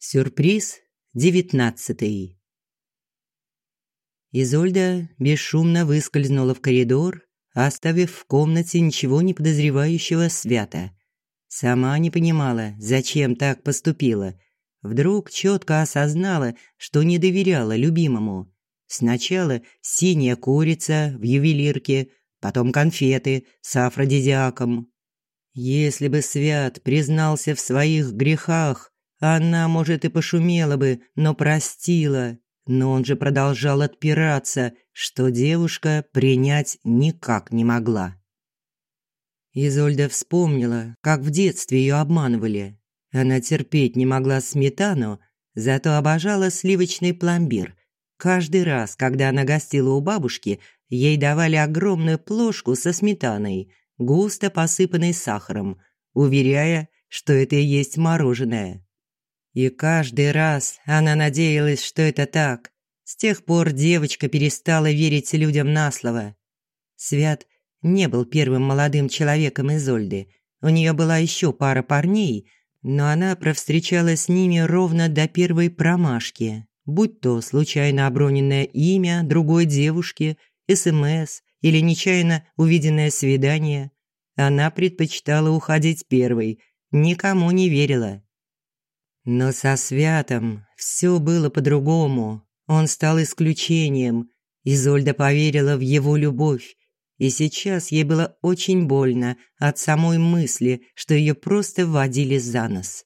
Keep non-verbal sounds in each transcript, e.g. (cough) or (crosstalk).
Сюрприз девятнадцатый. Изольда бесшумно выскользнула в коридор, оставив в комнате ничего не подозревающего Свята. Сама не понимала, зачем так поступила. Вдруг четко осознала, что не доверяла любимому. Сначала синяя курица в ювелирке, потом конфеты с афродизиаком. Если бы Свят признался в своих грехах, она, может, и пошумела бы, но простила. Но он же продолжал отпираться, что девушка принять никак не могла. Изольда вспомнила, как в детстве ее обманывали. Она терпеть не могла сметану, зато обожала сливочный пломбир. Каждый раз, когда она гостила у бабушки, ей давали огромную плошку со сметаной, густо посыпанной сахаром, уверяя, что это и есть мороженое. И каждый раз она надеялась, что это так. С тех пор девочка перестала верить людям на слово. Свят не был первым молодым человеком из Ольды. У нее была еще пара парней, но она провстречалась с ними ровно до первой промашки. Будь то случайно оброненное имя другой девушки, СМС или нечаянно увиденное свидание, она предпочитала уходить первой, никому не верила. Но со Святом все было по-другому. Он стал исключением. Изольда поверила в его любовь. И сейчас ей было очень больно от самой мысли, что ее просто водили за нос.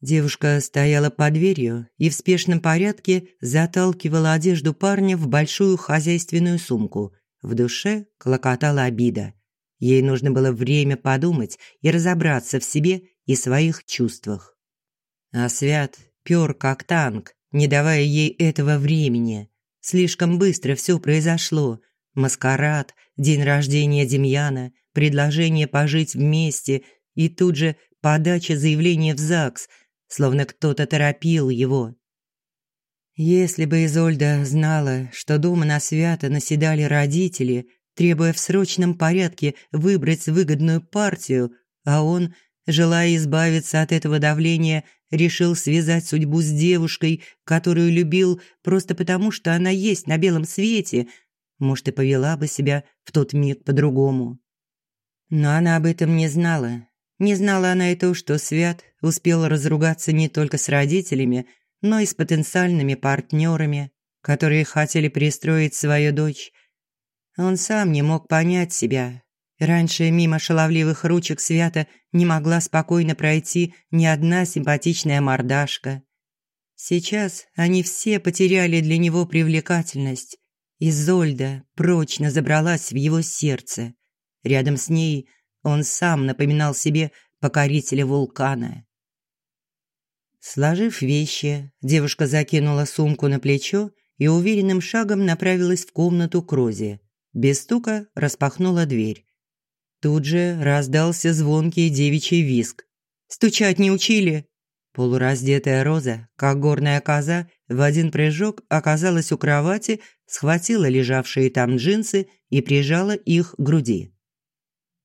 Девушка стояла под дверью и в спешном порядке заталкивала одежду парня в большую хозяйственную сумку. В душе клокотала обида. Ей нужно было время подумать и разобраться в себе и своих чувствах. А Свят пёр как танк, не давая ей этого времени. Слишком быстро все произошло. Маскарад, день рождения Демьяна, предложение пожить вместе и тут же подача заявления в ЗАГС, словно кто-то торопил его. Если бы Изольда знала, что дома на свято наседали родители, требуя в срочном порядке выбрать выгодную партию, а он, желая избавиться от этого давления, решил связать судьбу с девушкой, которую любил просто потому, что она есть на белом свете, может, и повела бы себя в тот миг по-другому. Но она об этом не знала. Не знала она и то, что Свят успел разругаться не только с родителями, но и с потенциальными партнерами, которые хотели пристроить свою дочь. Он сам не мог понять себя, Раньше мимо шаловливых ручек Свята не могла спокойно пройти ни одна симпатичная мордашка. Сейчас они все потеряли для него привлекательность. Изольда прочно забралась в его сердце. Рядом с ней он сам напоминал себе покорителя вулкана. Сложив вещи, девушка закинула сумку на плечо и уверенным шагом направилась в комнату к Розе. Без стука распахнула дверь. Тут же раздался звонкий девичий виск. «Стучать не учили!» Полураздетая Роза, как горная коза, в один прыжок оказалась у кровати, схватила лежавшие там джинсы и прижала их к груди.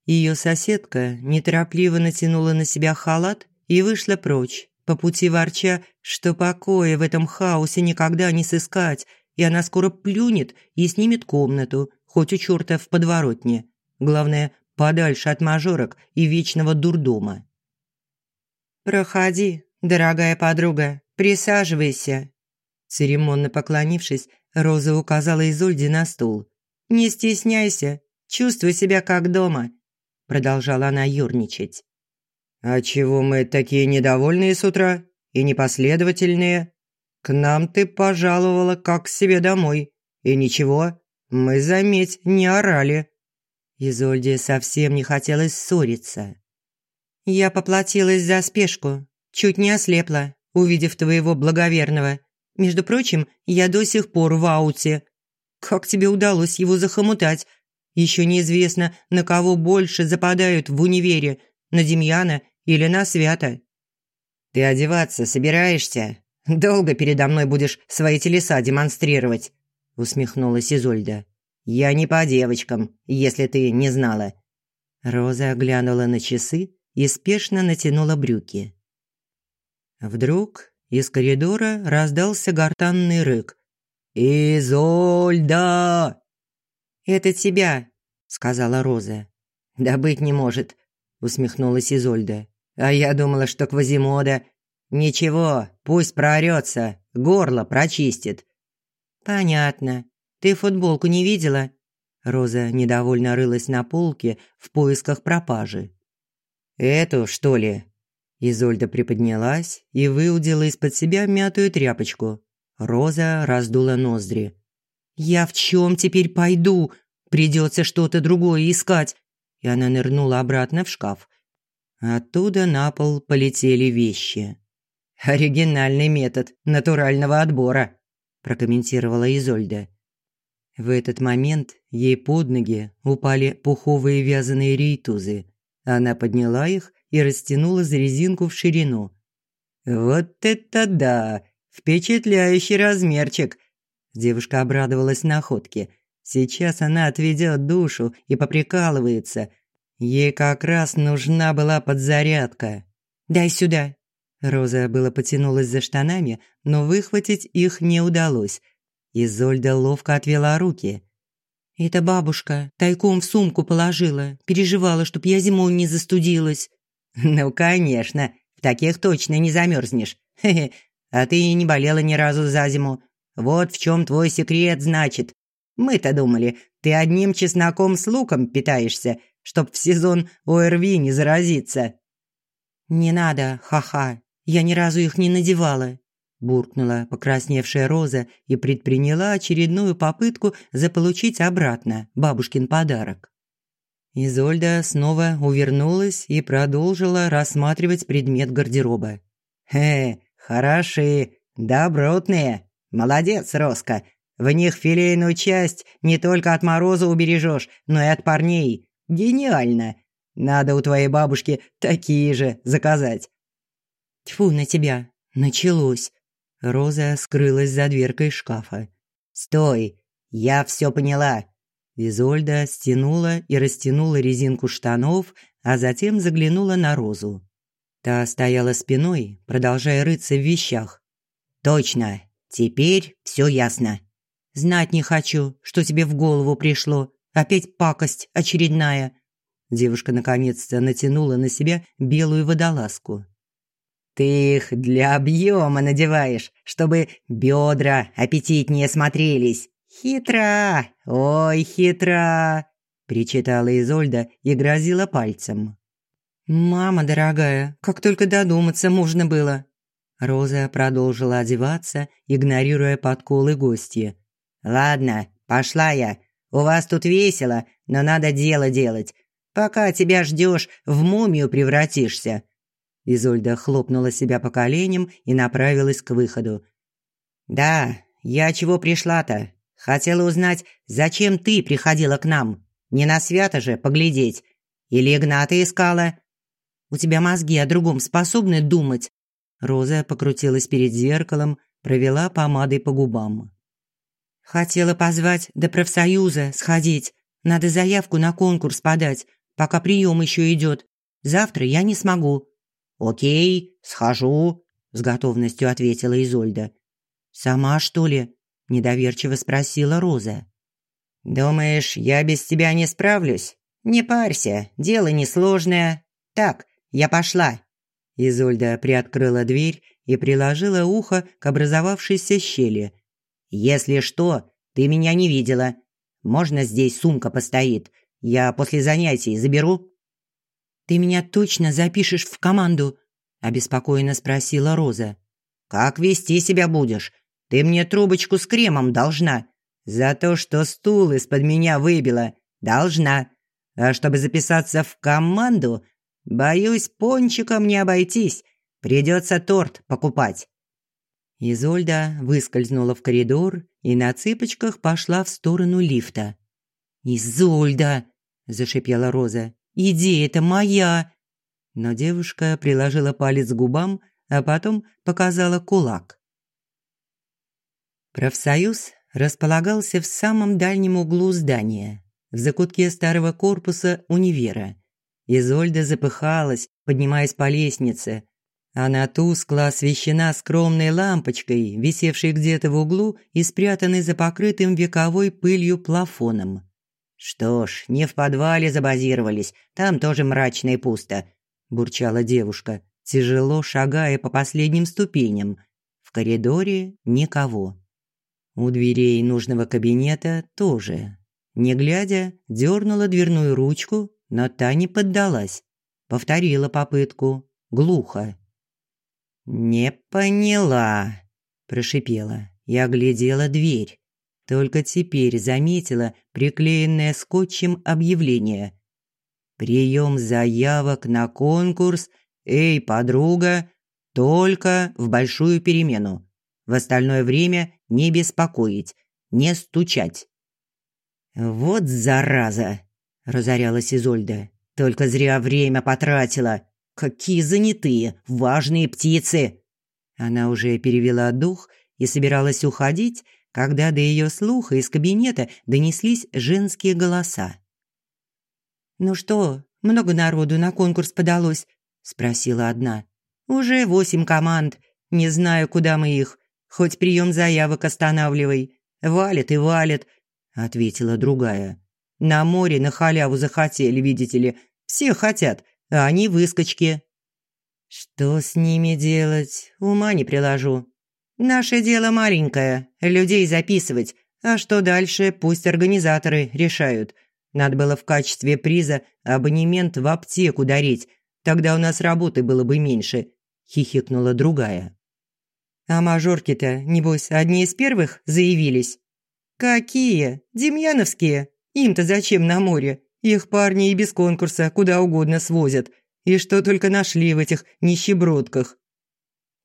Ее соседка неторопливо натянула на себя халат и вышла прочь, по пути ворча, что покоя в этом хаосе никогда не сыскать, и она скоро плюнет и снимет комнату, хоть у черта в подворотне. Главное, подальше от мажорок и вечного дурдома. «Проходи, дорогая подруга, присаживайся». Церемонно поклонившись, Роза указала Изольде на стул. «Не стесняйся, чувствуй себя как дома», – продолжала она юрничать. «А чего мы такие недовольные с утра и непоследовательные? К нам ты пожаловала как к себе домой. И ничего, мы, заметь, не орали». Изольде совсем не хотелось ссориться. «Я поплатилась за спешку, чуть не ослепла, увидев твоего благоверного. Между прочим, я до сих пор в ауте. Как тебе удалось его захомутать? Еще неизвестно, на кого больше западают в универе, на Демьяна или на Свята». «Ты одеваться собираешься? Долго передо мной будешь свои телеса демонстрировать?» усмехнулась Изольда. «Я не по девочкам, если ты не знала». Роза оглянула на часы и спешно натянула брюки. Вдруг из коридора раздался гортанный рык. «Изольда!» «Это тебя», – сказала Роза. «Да быть не может», – усмехнулась Изольда. «А я думала, что Квазимода...» «Ничего, пусть проорется, горло прочистит». «Понятно. Ты футболку не видела?» Роза недовольно рылась на полке в поисках пропажи. «Эту, что ли?» Изольда приподнялась и выудила из-под себя мятую тряпочку. Роза раздула ноздри. «Я в чем теперь пойду? Придется что-то другое искать!» И она нырнула обратно в шкаф. Оттуда на пол полетели вещи. «Оригинальный метод натурального отбора», – прокомментировала Изольда. В этот момент ей под ноги упали пуховые вязаные рейтузы. Она подняла их и растянула за резинку в ширину. «Вот это да! Впечатляющий размерчик!» Девушка обрадовалась находке. Сейчас она отведет душу и поприкалывается. Ей как раз нужна была подзарядка. «Дай сюда!» Роза было потянулась за штанами, но выхватить их не удалось. Изольда ловко отвела руки. «Это бабушка тайком в сумку положила, переживала, чтоб я зимой не застудилась». (laughs) «Ну, конечно, в таких точно не замерзнешь. Хе-хе, а ты не болела ни разу за зиму. Вот в чем твой секрет, значит. Мы-то думали, ты одним чесноком с луком питаешься, чтоб в сезон ОРВИ не заразиться». «Не надо, ха-ха, я ни разу их не надевала», буркнула покрасневшая Роза и предприняла очередную попытку заполучить обратно бабушкин подарок. Изольда снова увернулась и продолжила рассматривать предмет гардероба. «Э, хороши, добротные. Молодец, Роска. В них филейную часть не только от мороза убережешь, но и от парней. Гениально. Надо у твоей бабушки такие же заказать». «Тьфу на тебя, началось», Роза скрылась за дверкой шкафа. «Стой! Я все поняла!» Изольда стянула и растянула резинку штанов, а затем заглянула на Розу. Та стояла спиной, продолжая рыться в вещах. «Точно! Теперь все ясно!» «Знать не хочу, что тебе в голову пришло. Опять пакость очередная!» Девушка наконец-то натянула на себя белую водолазку. Ты их для объема надеваешь, чтобы бедра аппетитнее смотрелись. Хитра, ой, хитра, причитала Изольда и грозила пальцем. Мама дорогая, как только додуматься можно было. Роза продолжила одеваться, игнорируя подколы гостья. Ладно, пошла я. У вас тут весело, но надо дело делать. Пока тебя ждешь, в мумию превратишься. Изольда хлопнула себя по коленям и направилась к выходу. «Да, я чего пришла-то? Хотела узнать, зачем ты приходила к нам? Не на свято же поглядеть. Или Игната искала?» «У тебя мозги о другом способны думать?» Роза покрутилась перед зеркалом, провела помадой по губам. «Хотела позвать до профсоюза сходить. Надо заявку на конкурс подать, пока прием еще идет. Завтра я не смогу. «Окей, схожу», – с готовностью ответила Изольда. «Сама, что ли?» – недоверчиво спросила Роза. «Думаешь, я без тебя не справлюсь? Не парься, дело несложное. Так, я пошла». Изольда приоткрыла дверь и приложила ухо к образовавшейся щели. «Если что, ты меня не видела. Можно здесь сумка постоит? Я после занятий заберу?» «Ты меня точно запишешь в команду?» – обеспокоенно спросила Роза. «Как вести себя будешь? Ты мне трубочку с кремом должна. За то, что стул из-под меня выбила. Должна. А чтобы записаться в команду, боюсь, пончиком не обойтись. Придется торт покупать». Изольда выскользнула в коридор и на цыпочках пошла в сторону лифта. «Изольда!» – зашипела Роза. Идея это моя!» Но девушка приложила палец к губам, а потом показала кулак. Профсоюз располагался в самом дальнем углу здания, в закутке старого корпуса универа. Изольда запыхалась, поднимаясь по лестнице. Она тускло освещена скромной лампочкой, висевшей где-то в углу и спрятанной за покрытым вековой пылью плафоном. «Что ж, не в подвале забазировались, там тоже мрачно и пусто», – бурчала девушка, тяжело шагая по последним ступеням. В коридоре никого. У дверей нужного кабинета тоже. Не глядя, дернула дверную ручку, но та не поддалась. Повторила попытку. Глухо. «Не поняла», – прошипела и оглядела дверь. Только теперь заметила приклеенное скотчем объявление. «Прием заявок на конкурс «Эй, подруга!» только в большую перемену. В остальное время не беспокоить, не стучать. «Вот зараза!» – разорялась Изольда. «Только зря время потратила. Какие занятые, важные птицы!» Она уже перевела дух и собиралась уходить, когда до ее слуха из кабинета донеслись женские голоса. «Ну что, много народу на конкурс подалось?» – спросила одна. «Уже восемь команд. Не знаю, куда мы их. Хоть прием заявок останавливай. Валит и валит», – ответила другая. «На море на халяву захотели, видите ли. Все хотят, а они выскочки. Что с ними делать, ума не приложу. Наше дело маленькое, людей записывать, а что дальше, пусть организаторы решают. Надо было в качестве приза абонемент в аптеку дарить, тогда у нас работы было бы меньше, хихикнула другая. А мажорки-то, небось, одни из первых заявились? Какие? Демьяновские? Им-то зачем на море? Их парни и без конкурса куда угодно свозят. И что только нашли в этих нищебродках.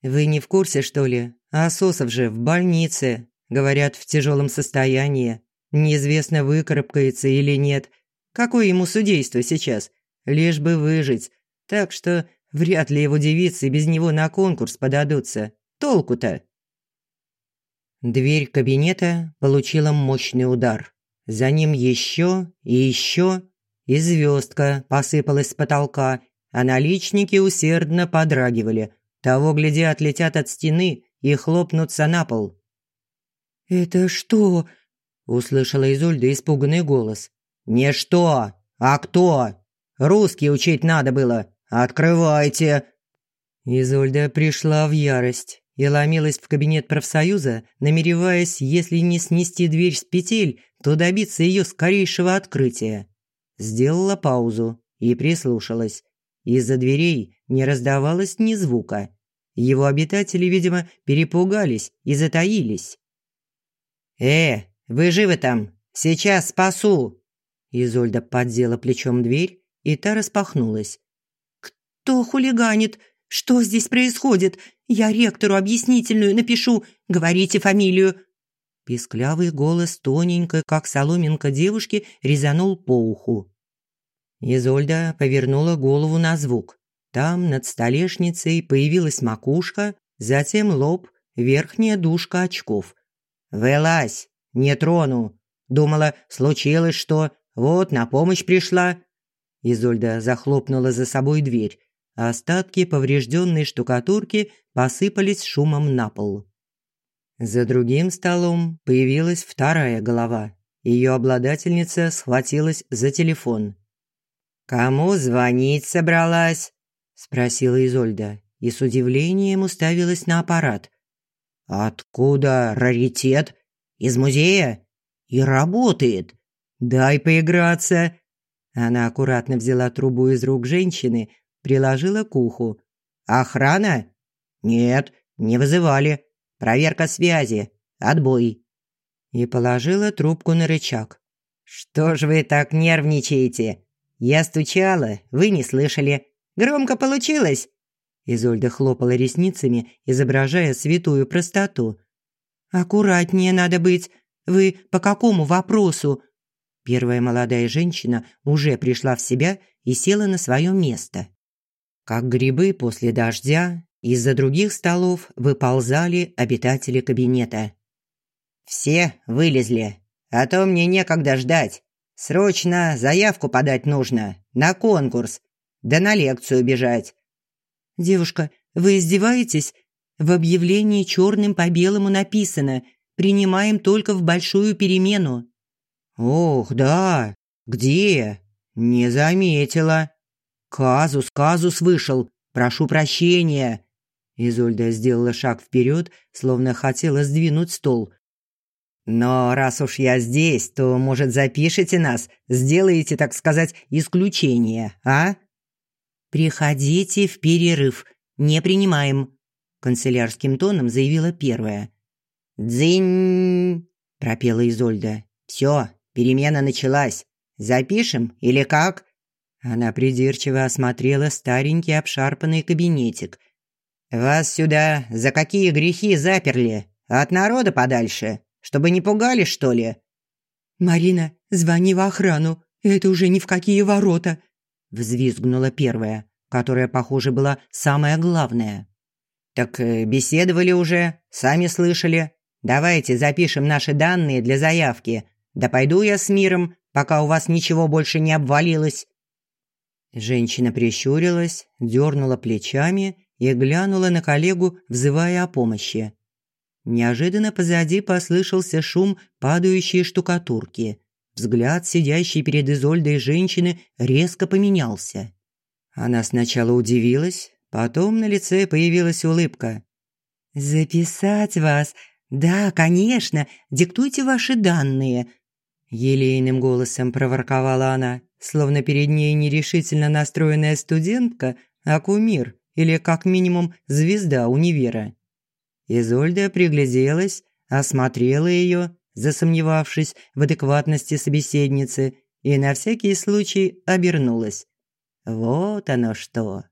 Вы не в курсе, что ли? А Сосов же в больнице. Говорят, в тяжелом состоянии. Неизвестно, выкарабкается или нет. Какое ему судейство сейчас? Лишь бы выжить. Так что вряд ли его девицы без него на конкурс подадутся. Толку-то? Дверь кабинета получила мощный удар. За ним еще и еще, и звездка посыпалась с потолка, а наличники усердно подрагивали. Того, гляди, отлетят от стены и хлопнутся на пол. «Это что?» – услышала Изольда испуганный голос. «Не что, а кто? Русский учить надо было. Открывайте!» Изольда пришла в ярость и ломилась в кабинет профсоюза, намереваясь, если не снести дверь с петель, то добиться ее скорейшего открытия. Сделала паузу и прислушалась. Из-за дверей не раздавалось ни звука. Его обитатели, видимо, перепугались и затаились. «Э, вы живы там? Сейчас спасу!» Изольда поддела плечом дверь, и та распахнулась. «Кто хулиганит? Что здесь происходит? Я ректору объяснительную напишу. Говорите фамилию». Писклявый голос тоненькой, как соломинка девушки, резанул по уху. Изольда повернула голову на звук. Там над столешницей появилась макушка, затем лоб, верхняя дужка очков. «Вылазь! Не трону! Думала, случилось что, вот на помощь пришла!» Изольда захлопнула за собой дверь, остатки поврежденной штукатурки посыпались шумом на пол. За другим столом появилась вторая голова. Ее обладательница схватилась за телефон. «Кому звонить собралась?» – спросила Изольда и с удивлением уставилась на аппарат. «Откуда раритет? Из музея? И работает. Дай поиграться!» Она аккуратно взяла трубу из рук женщины, приложила к уху. «Охрана?» «Нет, не вызывали. Проверка связи. Отбой». И положила трубку на рычаг. «Что ж вы так нервничаете? Я стучала, вы не слышали. Громко получилось?» Изольда хлопала ресницами, изображая святую простоту. «Аккуратнее надо быть. Вы по какому вопросу?» Первая молодая женщина уже пришла в себя и села на свое место. Как грибы после дождя, из-за других столов выползали обитатели кабинета. «Все вылезли, а то мне некогда ждать. Срочно заявку подать нужно, на конкурс, да на лекцию бежать». «Девушка, Вы издеваетесь? В объявлении черным по белому написано «Принимаем только в большую перемену». «Ох, да! Где? Не заметила. Казус, казус вышел. Прошу прощения». Изольда сделала шаг вперед, словно хотела сдвинуть стол. «Но раз уж я здесь, то, может, запишите нас, сделаете, так сказать, исключение, а?» «Приходите в перерыв. Не принимаем», – канцелярским тоном заявила первая. «Дзинь!» – пропела Изольда. «Все, перемена началась. Запишем или как?» Она придирчиво осмотрела старенький обшарпанный кабинетик. «Вас сюда за какие грехи заперли? От народа подальше? Чтобы не пугали, что ли?» «Марина, звони в охрану. Это уже ни в какие ворота!» Взвизгнула первая, которая, похоже, была самая главная. «Так э, беседовали уже, сами слышали. Давайте запишем наши данные для заявки. Да пойду я с миром, пока у вас ничего больше не обвалилось». Женщина прищурилась, дернула плечами и глянула на коллегу, взывая о помощи. Неожиданно позади послышался шум падающей штукатурки. Взгляд сидящей перед Изольдой женщины резко поменялся. Она сначала удивилась, потом на лице появилась улыбка. «Записать вас? Да, конечно, диктуйте ваши данные», – елейным голосом проворковала она, словно перед ней нерешительно настроенная студентка, а кумир или, как минимум, звезда универа. Изольда пригляделась, осмотрела ее засомневавшись в адекватности собеседницы, и на всякий случай обернулась. Вот оно что.